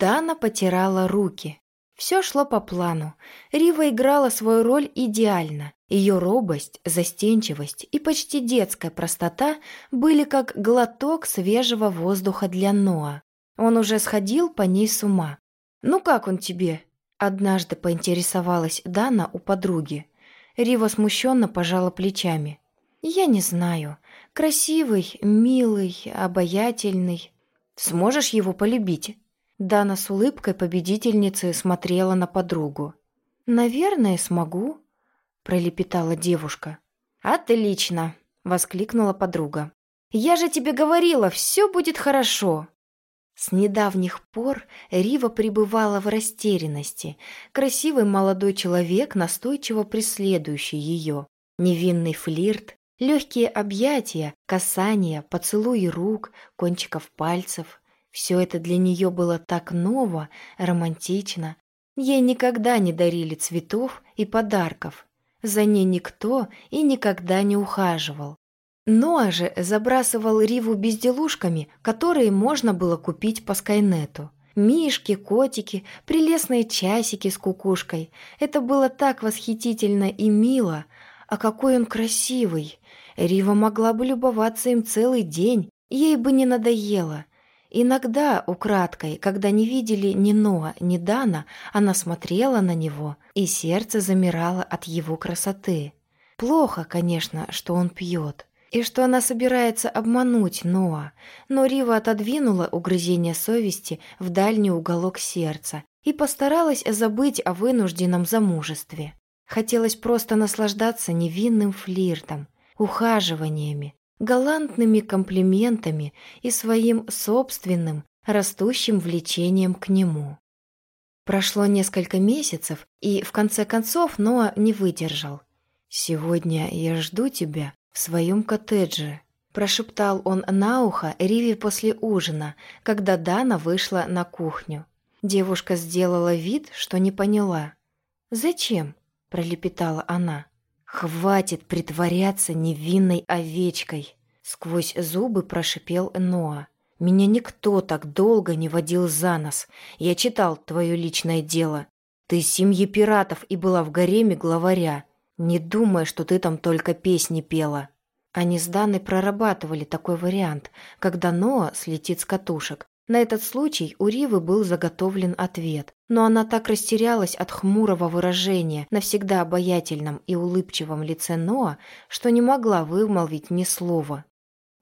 Дана потирала руки. Все шло по плану. Рива играла свою роль идеально. Ее робость, застенчивость и почти детская простота были как глоток свежего воздуха для Ноа. Он уже сходил по ней с ума. «Ну как он тебе?» Однажды поинтересовалась Дана у подруги. Рива смущенно пожала плечами. «Я не знаю. Красивый, милый, обаятельный. Сможешь его полюбить?» Дана с улыбкой победительницы смотрела на подругу. «Наверное, смогу», — пролепетала девушка. «Отлично!» — воскликнула подруга. «Я же тебе говорила, все будет хорошо!» С недавних пор Рива пребывала в растерянности. Красивый молодой человек, настойчиво преследующий ее. Невинный флирт, легкие объятия, касания, поцелуи рук, кончиков пальцев. Все это для нее было так ново, романтично. Ей никогда не дарили цветов и подарков. За ней никто и никогда не ухаживал. Ноа же забрасывал Риву безделушками, которые можно было купить по Скайнету. Мишки, котики, прелестные часики с кукушкой. Это было так восхитительно и мило. А какой он красивый! Рива могла бы любоваться им целый день, ей бы не надоело. Иногда, украдкой, когда не видели ни Ноа, ни Дана, она смотрела на него, и сердце замирало от его красоты. Плохо, конечно, что он пьет, и что она собирается обмануть Ноа, но Рива отодвинула угрызение совести в дальний уголок сердца и постаралась забыть о вынужденном замужестве. Хотелось просто наслаждаться невинным флиртом, ухаживаниями, галантными комплиментами и своим собственным, растущим влечением к нему. Прошло несколько месяцев, и в конце концов Ноа не выдержал. «Сегодня я жду тебя в своем коттедже», – прошептал он на ухо Риви после ужина, когда Дана вышла на кухню. Девушка сделала вид, что не поняла. «Зачем?» – пролепетала она. «Хватит притворяться невинной овечкой!» Сквозь зубы прошипел Ноа. «Меня никто так долго не водил за нос. Я читал твое личное дело. Ты семьи пиратов и была в гареме главаря. Не думай, что ты там только песни пела». Они с Даной прорабатывали такой вариант, когда Ноа слетит с катушек. На этот случай у Ривы был заготовлен ответ, но она так растерялась от хмурого выражения на всегда обаятельном и улыбчивом лице Ноа, что не могла вымолвить ни слова.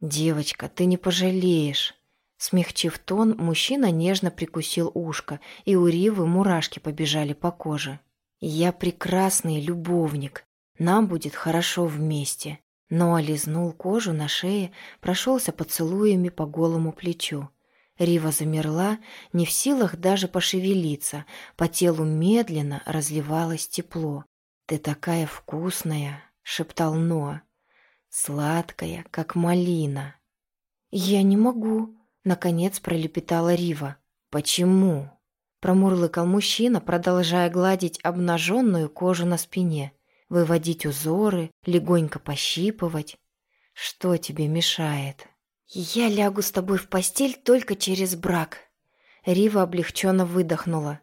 «Девочка, ты не пожалеешь!» Смягчив тон, мужчина нежно прикусил ушко, и у Ривы мурашки побежали по коже. «Я прекрасный любовник. Нам будет хорошо вместе». Но лизнул кожу на шее, прошелся поцелуями по голому плечу. Рива замерла, не в силах даже пошевелиться, по телу медленно разливалось тепло. «Ты такая вкусная!» — шептал Ноа. «Сладкая, как малина». «Я не могу», — наконец пролепетала Рива. «Почему?» — промурлыкал мужчина, продолжая гладить обнаженную кожу на спине, выводить узоры, легонько пощипывать. «Что тебе мешает?» «Я лягу с тобой в постель только через брак». Рива облегченно выдохнула.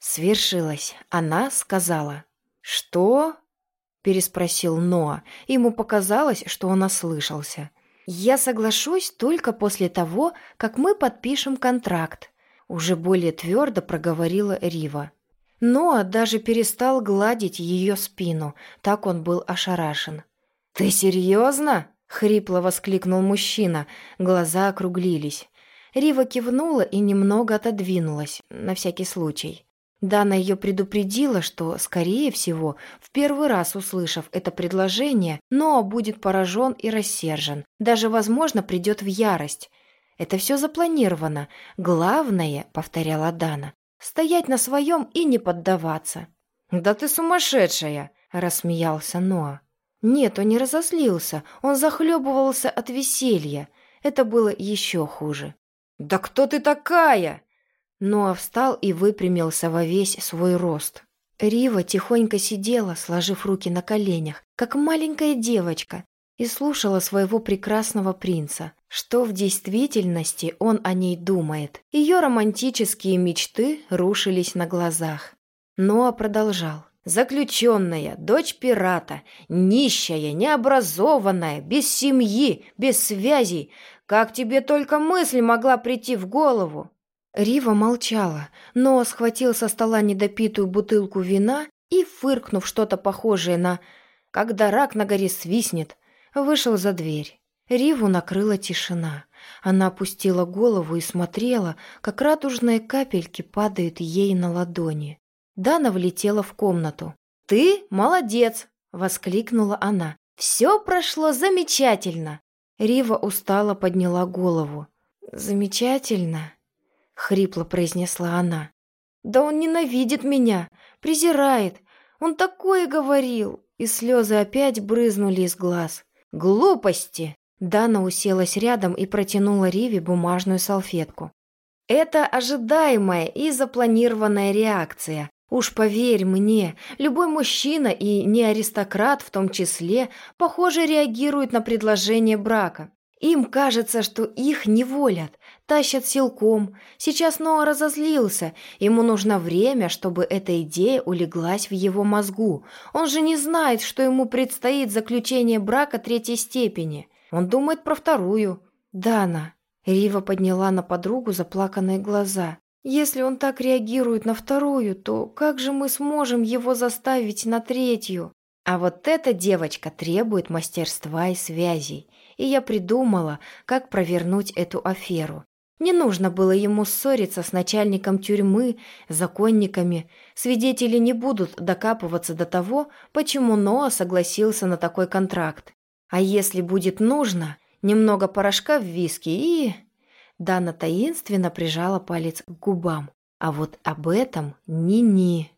Свершилось. Она сказала. «Что?» – переспросил Ноа. Ему показалось, что он ослышался. «Я соглашусь только после того, как мы подпишем контракт», – уже более твердо проговорила Рива. Ноа даже перестал гладить ее спину, так он был ошарашен. «Ты серьезно?» Хрипло воскликнул мужчина, глаза округлились. Рива кивнула и немного отодвинулась, на всякий случай. Дана ее предупредила, что, скорее всего, в первый раз услышав это предложение, Ноа будет поражен и рассержен, даже, возможно, придет в ярость. «Это все запланировано. Главное, — повторяла Дана, — стоять на своем и не поддаваться». «Да ты сумасшедшая!» — рассмеялся Ноа. Нет, он не разозлился, он захлебывался от веселья. Это было еще хуже. «Да кто ты такая?» Ноа встал и выпрямился во весь свой рост. Рива тихонько сидела, сложив руки на коленях, как маленькая девочка, и слушала своего прекрасного принца. Что в действительности он о ней думает? Ее романтические мечты рушились на глазах. Ноа продолжал. Заключенная, дочь пирата, нищая, необразованная, без семьи, без связей. Как тебе только мысль могла прийти в голову?» Рива молчала, но схватил со стола недопитую бутылку вина и, фыркнув что-то похожее на «когда рак на горе свистнет», вышел за дверь. Риву накрыла тишина. Она опустила голову и смотрела, как радужные капельки падают ей на ладони. Дана влетела в комнату. «Ты молодец!» — воскликнула она. «Все прошло замечательно!» Рива устало подняла голову. «Замечательно!» — хрипло произнесла она. «Да он ненавидит меня, презирает. Он такое говорил!» И слезы опять брызнули из глаз. «Глупости!» Дана уселась рядом и протянула Риве бумажную салфетку. «Это ожидаемая и запланированная реакция. Уж поверь мне, любой мужчина и не аристократ в том числе, похоже, реагирует на предложение брака. Им кажется, что их не волят, тащат силком. Сейчас Ноа разозлился, ему нужно время, чтобы эта идея улеглась в его мозгу. Он же не знает, что ему предстоит заключение брака третьей степени. Он думает про вторую. «Дана». Рива подняла на подругу заплаканные глаза. Если он так реагирует на вторую, то как же мы сможем его заставить на третью? А вот эта девочка требует мастерства и связей, и я придумала, как провернуть эту аферу. Не нужно было ему ссориться с начальником тюрьмы, законниками. Свидетели не будут докапываться до того, почему Ноа согласился на такой контракт. А если будет нужно, немного порошка в виски и... Дана таинственно прижала палец к губам. А вот об этом ни-ни.